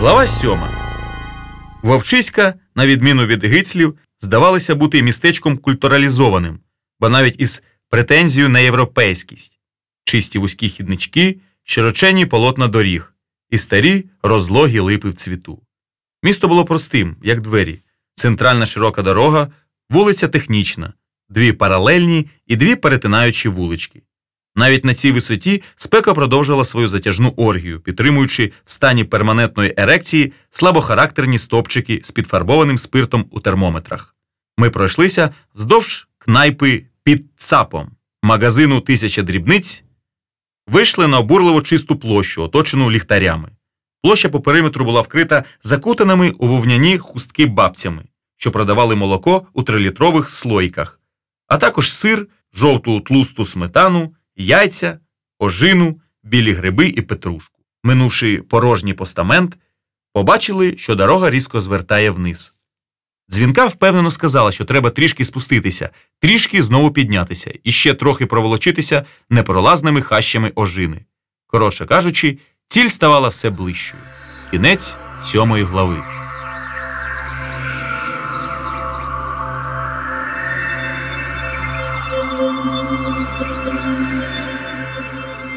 Глава сьома. Вовчиська, на відміну від гицлів, здавалися бути містечком культуралізованим, бо навіть із претензією на європейськість, чисті вузькі хіднички, широченні полотна доріг і старі розлогі липи в цвіту. Місто було простим, як двері, центральна широка дорога, вулиця технічна, дві паралельні і дві перетинаючі вулички. Навіть на цій висоті спека продовжила свою затяжну оргію, підтримуючи в стані перманентної ерекції слабохарактерні стопчики з підфарбованим спиртом у термометрах. Ми пройшлися вздовж кнайпи під ЦАПом, магазину Тисяча дрібниць, вийшли на обурливо чисту площу, оточену ліхтарями. Площа по периметру була вкрита закутаними у вовняні хустки бабцями, що продавали молоко у трилітрових слойках, а також сир, жовту тлусту сметану, яйця, ожину, білі гриби і петрушку. Минувши порожній постамент, побачили, що дорога різко звертає вниз. Дзвінка впевнено сказала, що треба трішки спуститися, трішки знову піднятися і ще трохи проволочитися непролазними хащами ожини. Коротше кажучи, ціль ставала все ближчою. Кінець сьомої глави. Thank you.